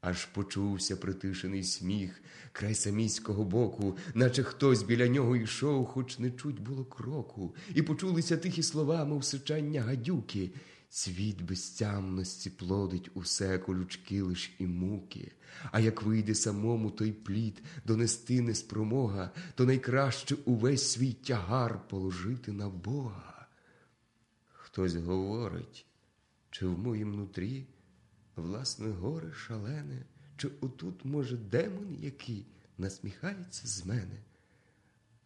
Аж почувся притишений сміх край саміського боку, наче хтось біля нього йшов, хоч не чуть було кроку, і почулися тихі слова, мов сичання гадюки. Світ безтямності плодить усе колючки лиш і муки, а як вийде самому той плід донести неспромога, то найкраще увесь свій тягар положити на Бога. Хтось говорить, чи в моїм нутрі власне горе шалене, чи отут, може, демон який насміхається з мене?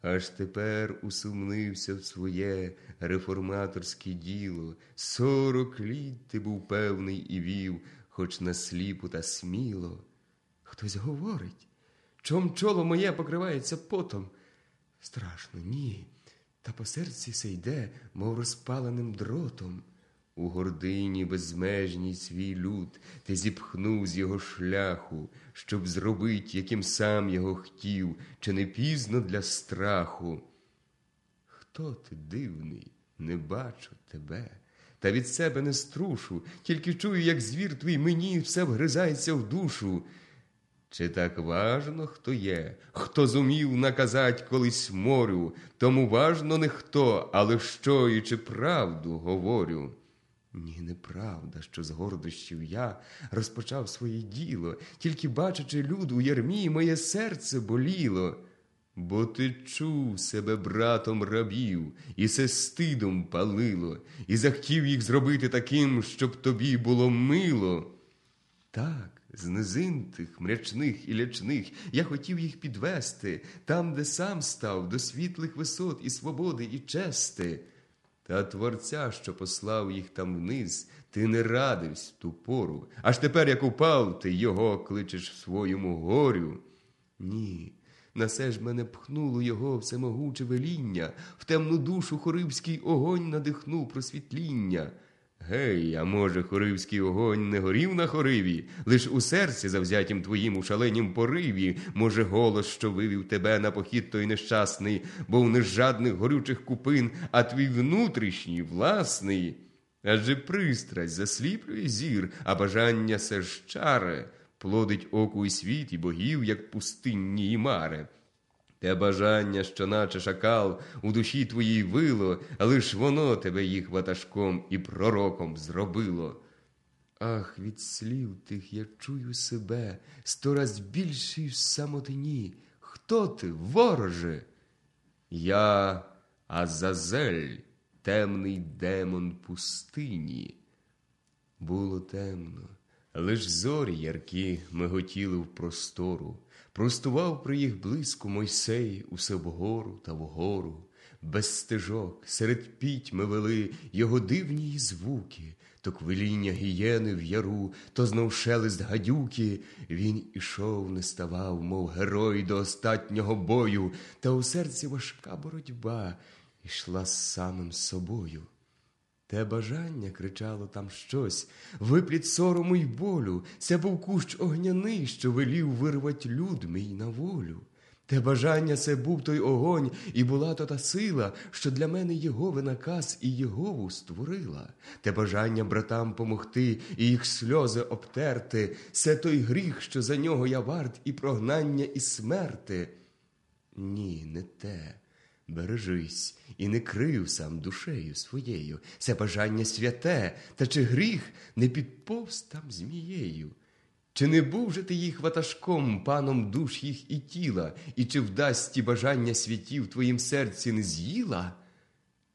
Аж тепер усумнився в своє реформаторське діло. Сорок літ ти був певний і вів, хоч насліпу та сміло. Хтось говорить, чом чоло моє покривається потом. Страшно, ні, та по серці се йде, мов розпаленим дротом. У гордині безмежній свій люд ти зіпхнув з його шляху, щоб зробить, яким сам його хотів, чи не пізно для страху. Хто ти дивний, не бачу тебе, та від себе не струшу, тільки чую, як звір твій мені все вгризається в душу. Чи так важно, хто є, хто зумів наказать колись морю, тому важно не хто, але що і чи правду говорю. Ні, неправда, що з гордощів я розпочав своє діло, тільки бачачи люд у ярмі, моє серце боліло. Бо ти чув себе братом рабів, і се стидом палило, і захотів їх зробити таким, щоб тобі було мило. Так, з низин тих мрячних і лячних я хотів їх підвести, там, де сам став, до світлих висот і свободи, і чести. Та Творця, що послав їх там вниз, ти не радивсь в ту пору. Аж тепер, як упав, ти його кличеш в своєму горю. Ні, на се ж мене пхнуло його всемогуче веління, в темну душу хорибський огонь надихнув просвітління. Гей, а може, хоривський огонь не горів на хориві, лиш у серці завзятім твоїм у шаленім пориві, може, голос, що вивів тебе на похід той нещасний, не з жадних горючих купин, а твій внутрішній, власний. Адже пристрасть засліплює зір, а бажання се ж чаре, плодить оку і світ, і богів, як пустинні і мари. Те бажання, що наче шакал у душі твоїй вило, лиш воно тебе їх ватажком і пророком зробило. Ах, від слів тих я чую себе сто раз більший в самотині. Хто ти, вороже? Я Азазель, темний демон пустині. Було темно, лиш зорі яркі миготіли в простору. Простував при їх блиску Мойсей усе вгору та вгору, без стежок, серед пітьми вели його дивні звуки, то квиління гієни в яру, то знов шелест гадюки. Він ішов, не ставав, мов герой до остатнього бою, та у серці важка боротьба ішла з самим собою. Те бажання кричало там щось, випліт сорому й болю. Це був кущ огняний, що велів вирвать люд мій на волю. Те бажання це був той огонь, і була то та сила, що для мене Єгови наказ і Єгову створила. Те бажання братам помогти і їх сльози обтерти, це той гріх, що за нього я варт, і прогнання, і смерти. Ні, не те. Бережись і не крив сам душею своєю, це бажання святе, та чи гріх не підповз там змією? Чи не був же ти їх ватажком, паном душ їх і тіла, і чи вдасть ті бажання святів твоїм серці не з'їла?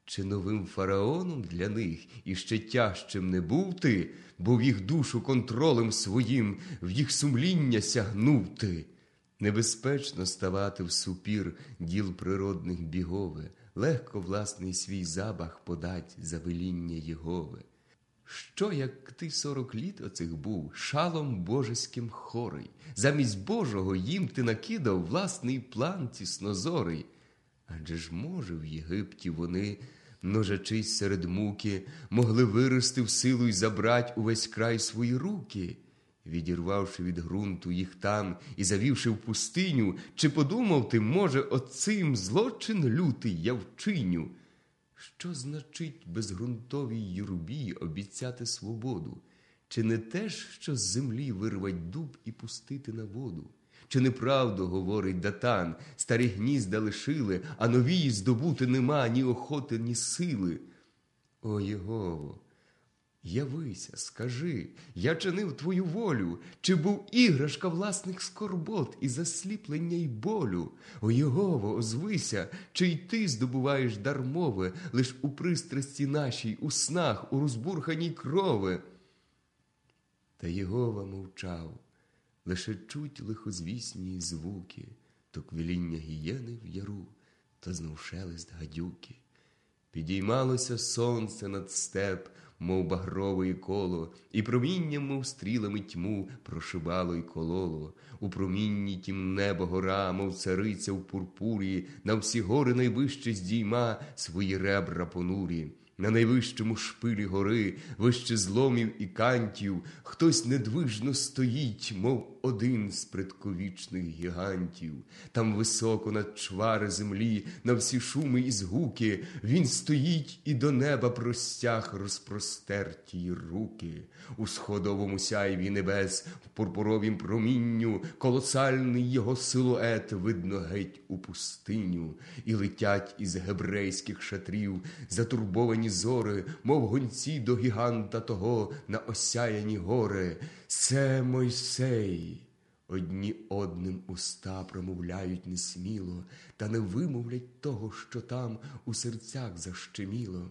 Чи новим фараоном для них і ще тяжчим не був ти, бо в їх душу контролем своїм, в їх сумління сягнув ти? Небезпечно ставати в супір діл природних бігове, легко власний свій забах подать за веління Єгови. Що, як ти сорок літ оцих був, шалом божеським хорий, замість Божого їм ти накидав власний план тіснозорий. Адже ж, може, в Єгипті вони, множачись серед муки, могли вирости в силу й забрать увесь край свої руки відірвавши від ґрунту їх там і завівши в пустиню, чи подумав ти, може, оцим злочин лютий я вчиню? Що значить безґрунтовій юрбі обіцяти свободу? Чи не теж, що з землі вирвать дуб і пустити на воду? Чи неправду говорить датан, старі гнізда лишили, а нові здобути нема ні охоти, ні сили? О Єгово, явися, скажи, я чинив твою волю, чи був іграшка власних скорбот і засліплення й болю? О Єгово, озвися, чи й ти здобуваєш дармове, лиш у пристрасті нашій, у снах, у розбурханій крови? Та Єгова мовчав, лише чуть лихозвісні звуки, то квіління гієни в яру, то знов шелест гадюки. Підіймалося сонце над степ, мов багрове коло, і промінням, мов стрілами тьму, прошибало й кололо. У промінні тім небо гора, мов цариця в пурпурі, на всі гори найвище здійма свої ребра понурі. На найвищому шпилі гори, вище зломів і кантів, хтось недвижно стоїть, мов один з предковічних гігантів. Там високо над чвари землі, на всі шуми і згуки, він стоїть і до неба простяг розпростерті руки. У сходовому сяйві небес, в пурпуровім промінню, колосальний його силует видно геть у пустиню, і летять із гебрейських шатрів затурбовані зори, мов гонці до гіганта того на осяяні гори. Це Мойсей. Одні одним уста промовляють несміло, та не вимовлять того, що там у серцях защеміло.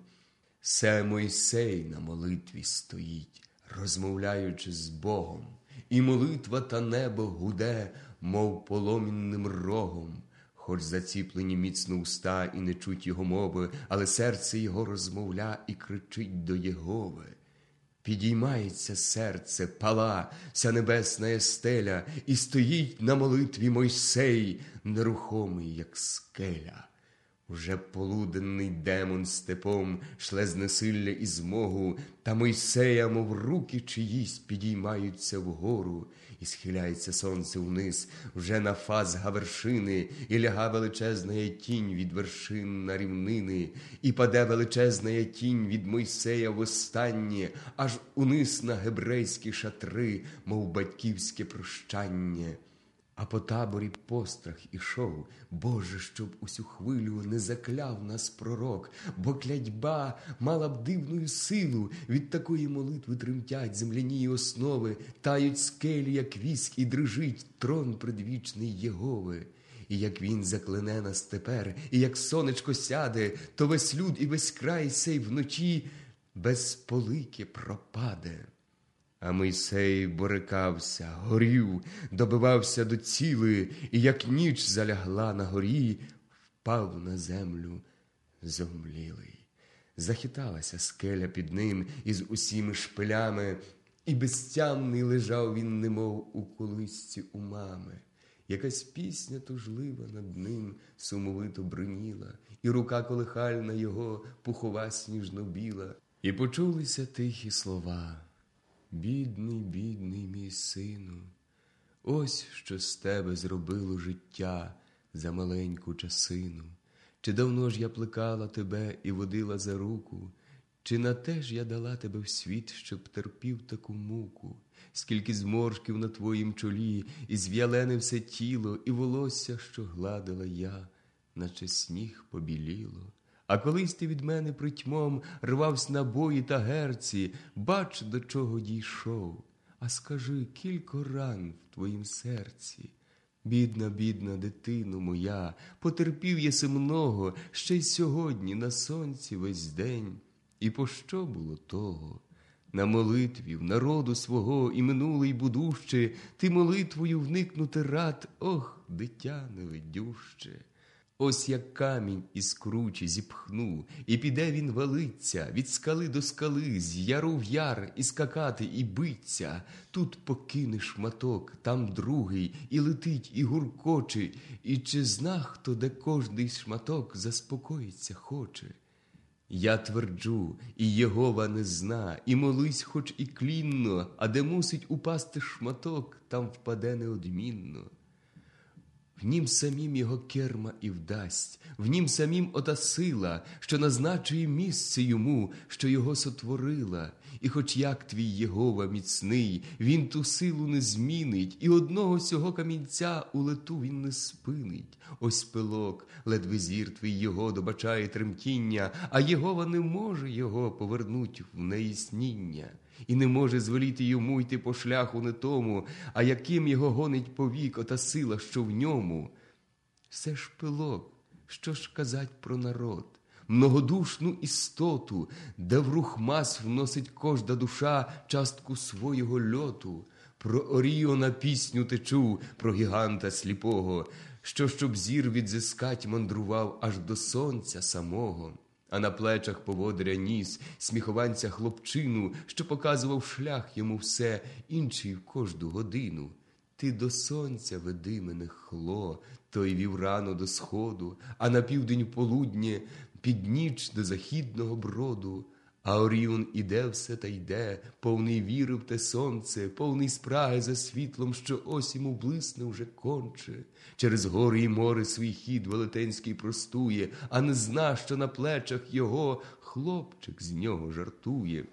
Це Мойсей на молитві стоїть, розмовляючи з Богом, і молитва та небо гуде, мов поломінним рогом, хоч заціплені міцно уста і не чуть його мови, але серце його розмовля і кричить до Єгови. Підіймається серце, пала, вся небесна стеля, і стоїть на молитві Мойсей, нерухомий, як скеля. Уже полуденний демон степом шле знесилля і змогу, та Мойсея, мов руки чиїсь, підіймаються вгору, і схиляється сонце вниз, вже на фазга вершини, і ляга величезна тінь від вершин на рівнини, і паде величезна тінь від Мойсея востаннє, аж униз на гебрейські шатри, мов батьківське прощання. А по таборі пострах ішов, Боже, щоб усю хвилю не закляв нас пророк, бо клятьба мала б дивну силу, від такої молитви тремтять земляні основи, тають скелі, як віск, і дрижить трон предвічний Єгови. І як він заклине нас тепер, і як сонечко сяде, то весь люд і весь край сей вночі без полики пропаде. А Мойсей борикався, горів, добивався до ціли, і як ніч залягла на горі, впав на землю зомлілий. Захиталася скеля під ним із усіми шпилями, і безтямний лежав він, немов у колисці у мами. Якась пісня тужлива над ним сумовито бриніла, і рука колихальна його пухова сніжно біла, і почулися тихі слова. Бідний, бідний мій сину, ось що з тебе зробило життя за маленьку часину. Чи давно ж я плекала тебе і водила за руку, чи на те ж я дала тебе в світ, щоб терпів таку муку, скільки зморшків на твоїм чолі, і зв'ялене все тіло, і волосся, що гладила я, наче сніг побіліло. А колись ти від мене притьмом рвався на бої та герці, бач, до чого дійшов. А скажи кілько ран в твоїм серці. Бідна, бідна дитино моя, потерпів єси много, ще й сьогодні на сонці весь день. І пощо було того? На молитві в народу свого і минулий будуще, ти молитвою вникнути рад, ох, дитя невидюще. Ось як камінь із кручі зіпхну, і піде він валиться від скали до скали, з яру в яр, і скакати, і биться. Тут покине шматок, там другий, і летить, і гуркоче, і чи зна хто, де кожний шматок заспокоїться хоче. Я тверджу, і Єгова не зна, і молись, хоч і клінно, а де мусить упасти шматок, там впаде неодмінно. В нім самім його керма і вдасть, в нім самім ота сила, що назначує місце йому, що його сотворила, і хоч як твій Єгова міцний, він ту силу не змінить, і одного сього камінця у лету він не спинить. Ось пилок, ледве зір твій його добачає тремтіння, а Єгова не може його повернуть в неїсніння і не може звеліти йому йти по шляху не тому, а яким його гонить повік ота сила, що в ньому. Все ж пилок, що ж казать про народ, многодушну істоту, де в рух мас вносить кожда душа частку свого льоту, про Оріона пісню течу, про гіганта сліпого, що, щоб зір відзискать, мандрував аж до сонця самого а на плечах поводиря ніс, сміхованця хлопчину, що показував шлях йому все, інший в кожну годину. Ти до сонця веди мене хло, той вів рано до сходу, а на південь полуднє під ніч до західного броду. А Оріон іде все та йде, повний віри в те сонце, повний спраги за світлом, що ось йому блисне вже конче. Через гори і море свій хід велетенський простує, а не зна, що на плечах його хлопчик з нього жартує.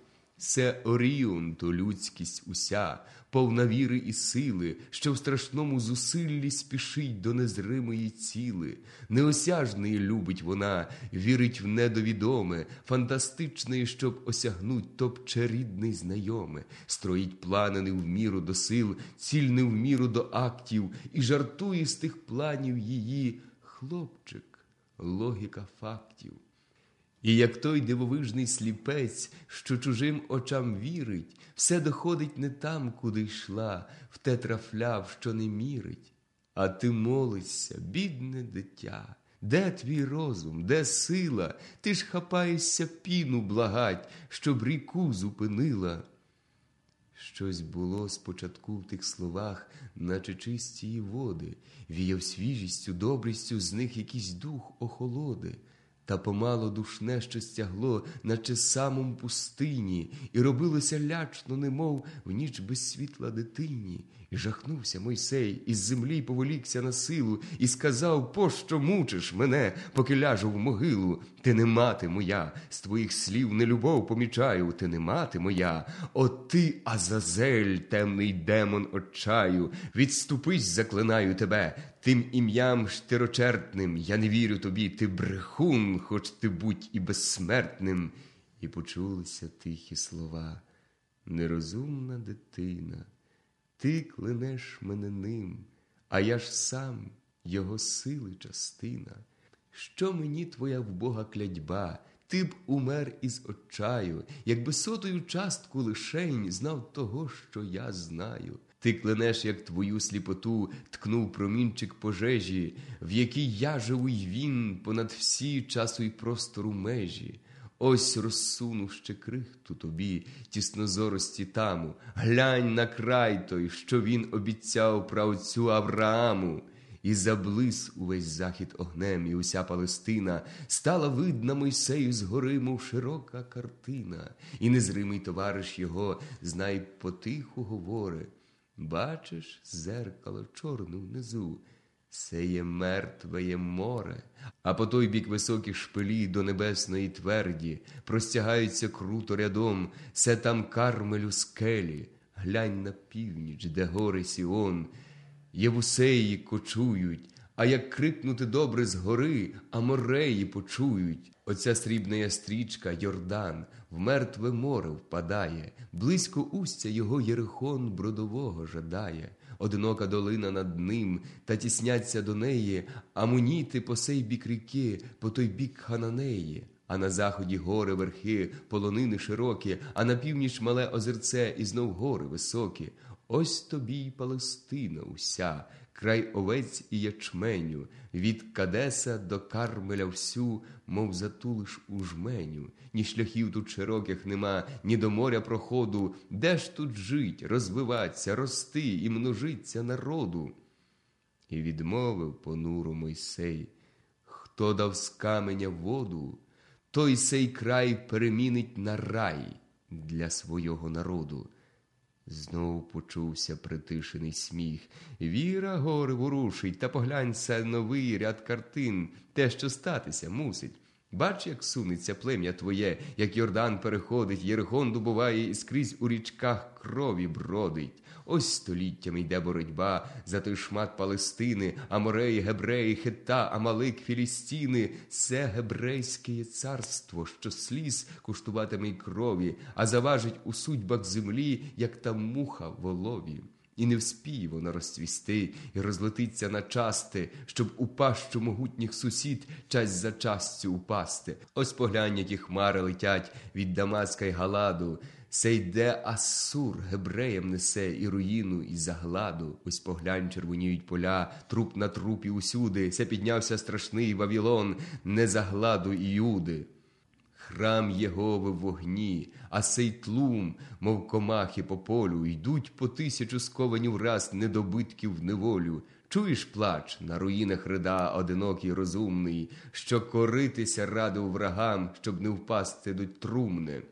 Оріон, то людськість уся, повна віри і сили, що в страшному зусиллі спішить до незримої ціли. Неосяжної любить вона, вірить в недовідоме, фантастичне, щоб осягнуть топче рідний знайоме, строїть плани не в міру до сил, ціль не в міру до актів, і жартує з тих планів її хлопчик, логіка фактів. І як той дивовижний сліпець, що чужим очам вірить, все доходить не там, куди йшла, в те трафляв, що не мірить. А ти молишся, бідне дитя, де твій розум, де сила? Ти ж хапаєшся піну благать, щоб ріку зупинила. Щось було спочатку в тих словах, наче чисті води, віяв свіжістю, добрістю з них якийсь дух охолоди. Та помало душне що стягло, наче самом пустині, і робилося лячно, немов в ніч без світла дитині. І жахнувся Мойсей, із землі поволікся на силу, і сказав: Пощо мучиш мене, поки ляжу в могилу? Ти не мати моя, з твоїх слів не любов помічаю, ти не мати моя. О ти, Азазель, темний демон отчаю, відступись, заклинаю тебе, тим ім'ям штирочертним. Я не вірю тобі, ти брехун, хоч ти будь і безсмертним. І почулися тихі слова. Нерозумна дитина. Ти клинеш мене ним, а я ж сам його сили частина. Що мені твоя вбога клядьба, ти б умер із очаю, якби сотою частку лишень знав того, що я знаю. Ти клинеш, як твою сліпоту, ткнув промінчик пожежі, в якій я живу й він понад всі часу й простору межі. Ось розсуну ще крихту тобі, тіснозорості таму, глянь на край той, що він обіцяв правцю Аврааму, і заблис увесь захід огнем, і уся Палестина стала видна Мойсею з гори, мов широка картина, і незримий товариш його, знай потиху говори. Бачиш зеркало чорне внизу. Це є мертве море, а по той бік високі шпилі до небесної тверді простягаються круто рядом, це там кармелю скелі, глянь на північ, де гори Сіон, Євусеї кочують, а як крикнути добре з гори, а мореї почують. Оця срібна ястрічка Йордан в мертве море впадає, близько устя його Єрихон бродового жадає одинока долина над ним, та тісняться до неї, амуніти по сей бік ріки, по той бік хананеї. А на заході гори верхи, полонини широкі, а на північ мале озерце і знов гори високі. Ось тобі й Палестина уся, край овець і ячменю, від Кадеса до Кармеля всю, мов затулиш у жменю, ні шляхів тут широких нема, ні до моря проходу. Де ж тут жить, розвиваться, рости і множиться народу? І відмовив понуру Мойсей, хто дав з каменя воду, той сей край перемінить на рай для свого народу. Знов почувся притишений сміх. Віра гори ворушить, та поглянься новий ряд картин, те, що статися мусить. Бач, як сунеться плем'я твоє, як Йордан переходить, Єрихон добуває і скрізь у річках крові бродить. Ось століттями йде боротьба за той шмат Палестини, Амореї, Гебреї, Хета, Амалик, Філістіни. Це гебрейське царство, що сліз куштуватиме й крові, а заважить у судьбах землі, як та муха в олові. І не вспіє воно розцвісти і розлетиться на части, щоб у пащу могутніх сусід часть за частю упасти. Ось поглянь, які хмари летять від Дамаска й Галаду. Це йде Асур, гебреям несе і руїну, і загладу. Ось поглянь, червоніють поля, труп на трупі усюди. Це піднявся страшний Вавілон, не загладу і юди. Храм Єгови в вогні, а сей тлум, мов комахи по полю, йдуть по тисячу сковані враз недобитків в неволю. Чуєш плач на руїнах рида одинокий розумний, що коритися радив врагам, щоб не впасти до трумни.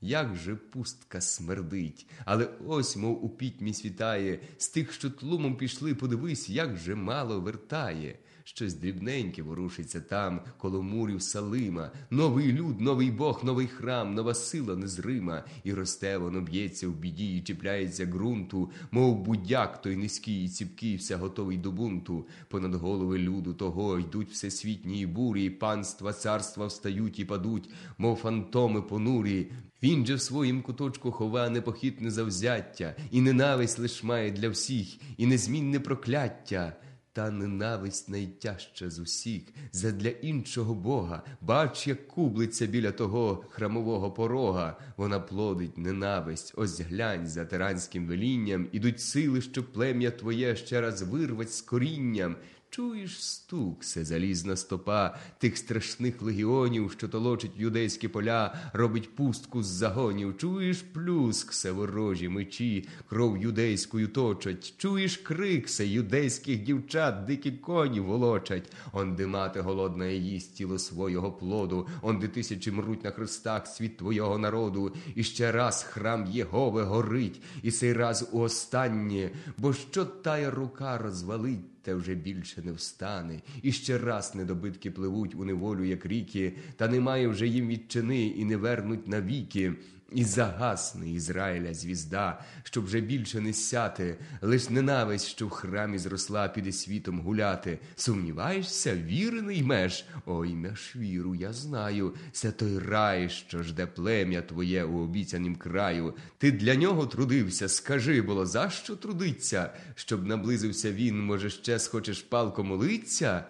Як же пустка смердить, але ось, мов у пітьмі світає, з тих, що тлумом пішли, подивись, як же мало вертає. Щось дрібненьке ворушиться там, коло мурів Салима. Новий люд, новий Бог, новий храм, нова сила незрима, і росте воно б'ється в біді, і чіпляється ґрунту, мов будяк той низький і ціпкий, все готовий до бунту. Понад голови люду того йдуть всесвітні бурі, панства, царства встають і падуть, мов фантоми понурі. Він же в своїм куточку хова непохитне завзяття, і ненависть лиш має для всіх, і незмінне прокляття. Та ненависть найтяжча з усіх, задля іншого Бога. Бач, як кублиться біля того храмового порога. Вона плодить ненависть. Ось глянь за тиранським велінням, ідуть сили, що плем'я твоє ще раз вирвать з корінням. Чуєш стук, се залізна стопа тих страшних легіонів, що толочить юдейські поля, робить пустку з загонів. Чуєш плюск, се ворожі мечі, кров юдейською точать. Чуєш крик, се юдейських дівчат, дикі коні волочать. Онде мати голодна їсть тіло свого плоду, онде тисячі мруть на хрестах світ твого народу. І ще раз храм Єгове горить, і цей раз у останнє, бо що тая рука розвалить те вже більше не встане, і ще раз недобитки пливуть у неволю, як ріки, та немає вже їм відчини і не вернуть навіки. І загасне Ізраїля звізда, щоб вже більше не сяти, лиш ненависть, що в храмі зросла, піде світом гуляти. Сумніваєшся, віри не ймеш? Ой, меш віру, я знаю. Це той рай, що жде плем'я твоє у обіцянім краю. Ти для нього трудився, скажи, було, за що трудиться? Щоб наблизився він, може, ще схочеш палко молиться?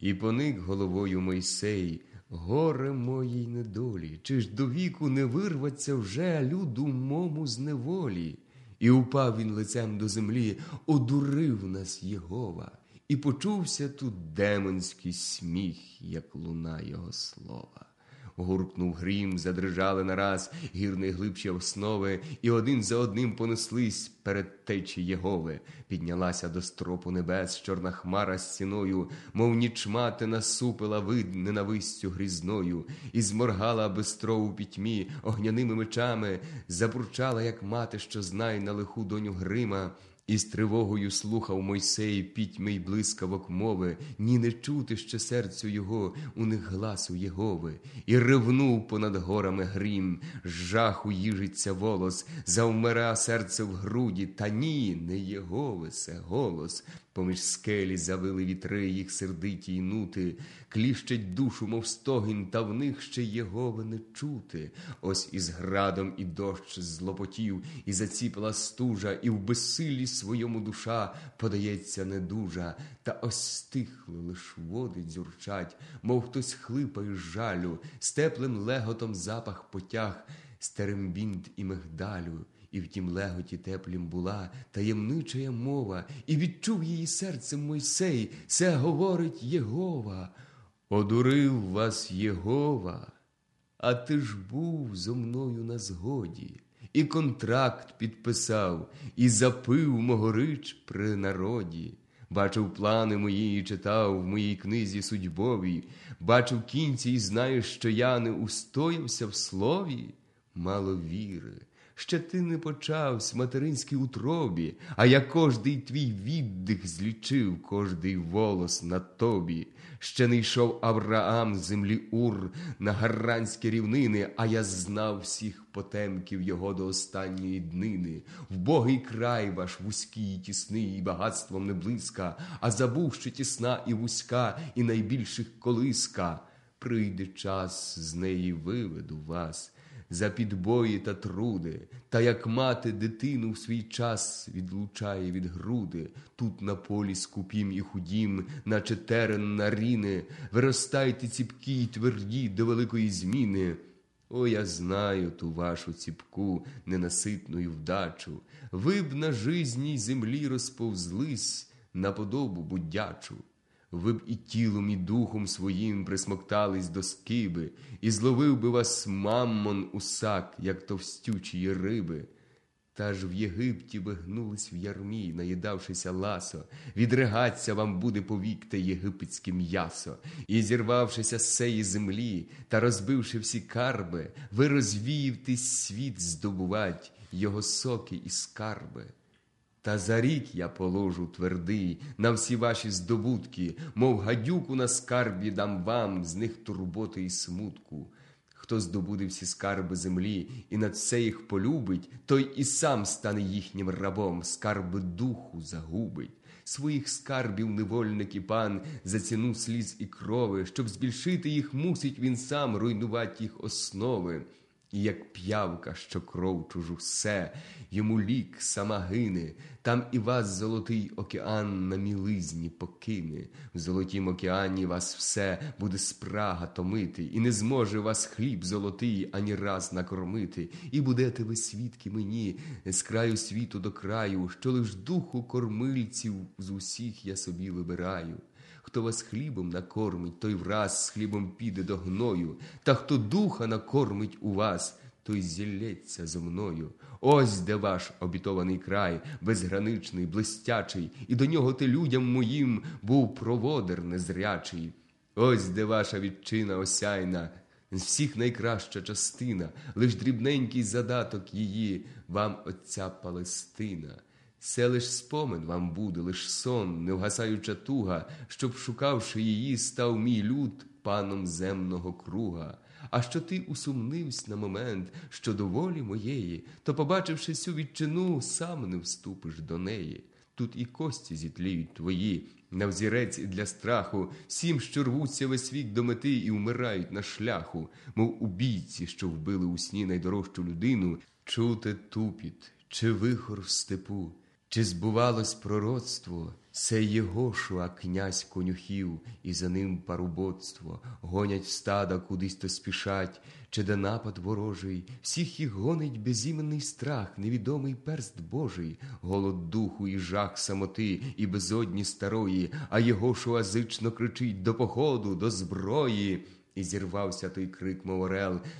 І поник головою Мойсей. Горе моїй недолі, чи ж до віку не вирваться вже люду мому з неволі? І упав він лицем до землі, одурив нас Єгова, і почувся тут демонський сміх, як луна його слова. Гуркнув грім, задрижали нараз гірні глибші основи, і один за одним понеслись перед течі Єгови. Піднялася до стропу небес чорна хмара з стіною, мов ніч мати насупила вид ненавистю грізною, і зморгала бистро у пітьмі огняними мечами, забурчала, як мати, що знає на лиху доню Грима. І з тривогою слухав Мойсей пітьми й блискавок мови, ні не чути ще серцю його, у них гласу Єгови, і ревнув понад горами грім, жаху їжиться волос, завмира серце в груді, та ні, не Єгови, це голос. Поміж скелі завили вітри їх сердиті й нути, кліщать душу, мов стогін, та в них ще Єгови не чути. Ось із градом і дощ злопотів, і заціпила стужа, і в безсиллі своєму душа подається недужа, та ось стихли лиш води дзюрчать, мов хтось хлипає з жалю, з теплим леготом запах потяг, стерембінт і мигдалю. І в тім леготі теплім була таємничая мова, і відчув її серцем Мойсей, це говорить Єгова. Одурив вас Єгова, а ти ж був зо мною на згоді, і контракт підписав, і запив могорич при народі. Бачив плани мої і читав в моїй книзі судьбовій, бачив кінці, і знаєш, що я не устоявся в слові, мало віри ще ти не почавсь материнській утробі, а я кожний твій віддих злічив, кожний волос на тобі. Ще не йшов Авраам землі Ур на гарранські рівнини, а я знав всіх потемків його до останньої днини. Вбогий край ваш вузький і тісний, і багатством не близька, а забув, що тісна і вузька, і найбільших колиска. Прийде час, з неї виведу вас за підбої та труди, та як мати дитину в свій час відлучає від груди, тут на полі скупім і худім, наче терен на ріни, виростайте ціпкі й тверді до великої зміни. О, я знаю ту вашу ціпку, ненаситну вдачу. Ви б на жизній землі розповзлись на подобу будячу ви б і тілом, і духом своїм присмоктались до скиби, і зловив би вас маммон усак, як товстючі риби. Та ж в Єгипті ви гнулись в ярмі, наїдавшися ласо, відригаться вам буде повік те єгипетське м'ясо, і, зірвавшися з сеї землі та розбивши всі карби, ви розвіївтесь світ здобувать, його соки і скарби. Та за рік я положу твердий на всі ваші здобутки, мов гадюку на скарбі дам вам з них турботи і смутку. Хто здобуде всі скарби землі і над все їх полюбить, той і сам стане їхнім рабом, скарби духу загубить. Своїх скарбів невольник і пан за ціну сліз і крови, щоб збільшити їх, мусить він сам руйнувати їх основи. І як п'явка, що кров чужу все, йому лік сама гине, там і вас золотий океан на мілизні покине. В золотім океані вас все буде спрага томити, і не зможе вас хліб золотий ані раз накормити, і будете ви свідки мені з краю світу до краю, що лиш духу кормильців з усіх я собі вибираю. Хто вас хлібом накормить, той враз з хлібом піде до гною, та хто духа накормить у вас, той зілється зо мною. Ось де ваш обітований край, безграничний, блистячий, і до нього ти людям моїм був проводер незрячий. Ось де ваша відчина осяйна, з всіх найкраща частина, лиш дрібненький задаток її, вам отця Палестина. Це лиш спомин вам буде, лиш сон, невгасаюча туга, щоб, шукавши її, став мій люд паном земного круга. А що ти усумнився на момент, що до волі моєї, то, побачивши цю відчину, сам не вступиш до неї. Тут і кості зітліють твої, на взірець і для страху, всім, що рвуться весь вік до мети і вмирають на шляху, мов убійці, що вбили у сні найдорожчу людину, чути тупіт чи вихор в степу. Чи збувалось пророцтво, це Єгошуа, князь конюхів, і за ним парубоцтво, гонять стада, кудись то спішать, чи де напад ворожий, всіх їх гонить безіменний страх, невідомий перст Божий, голод духу і жах самоти, і безодні старої, а Єгошуа зично кричить до походу, до зброї. І зірвався той крик, мов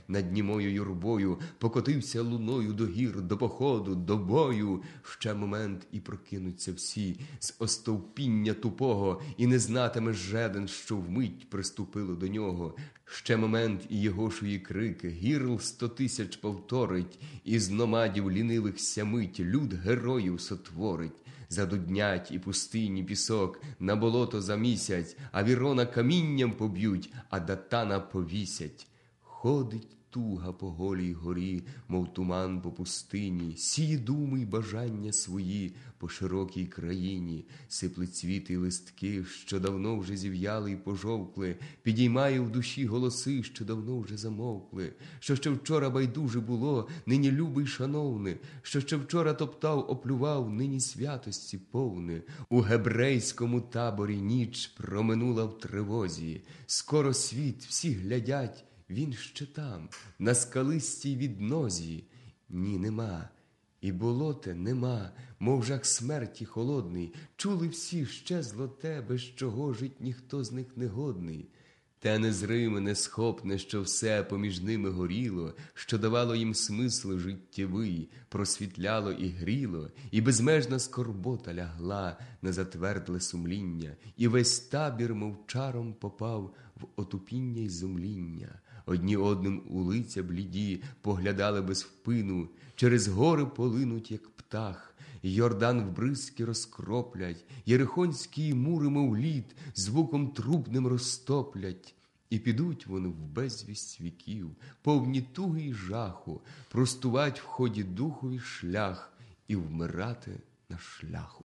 над німою юрбою, покотився луною до гір, до походу, до бою. Ще момент і прокинуться всі з остовпіння тупого, і не знатиме жеден, що вмить приступило до нього. Ще момент і Єгошої крик, гірл сто тисяч повторить, і з номадів лінивих сямить, люд героїв сотворить задуднять і пустині пісок, на болото за місяць, а вірона камінням поб'ють, а датана повісять. Ходить туга по голій горі, мов туман по пустині, сіє думи й бажання свої по широкій країні, сипле цвіти й листки, що давно вже зів'яли й пожовкли, підіймає в душі голоси, що давно вже замовкли, що ще вчора байдуже було, нині любий шановне, що ще вчора топтав, оплював, нині святості повне. У гебрейському таборі ніч проминула в тривозі. Скоро світ всі глядять. Він ще там, на скалистій віднозі. Ні, нема. І болоте нема, мов жах смерті холодний. Чули всі щезло те, без чого жить ніхто з них не годний. Те незриме, несхопне, що все поміж ними горіло, що давало їм смисл життєвий, просвітляло і гріло, і безмежна скорбота лягла на затвердле сумління, і весь табір мовчаром попав в отупіння й зумління одні одним у лиця бліді, поглядали без впину, через гори полинуть, як птах, Йордан в бризки розкроплять, Єрихонські мури, мов лід, звуком трубним розтоплять. І підуть вони в безвість віків, повні туги й жаху, простувать в ході духові шлях і вмирати на шляху.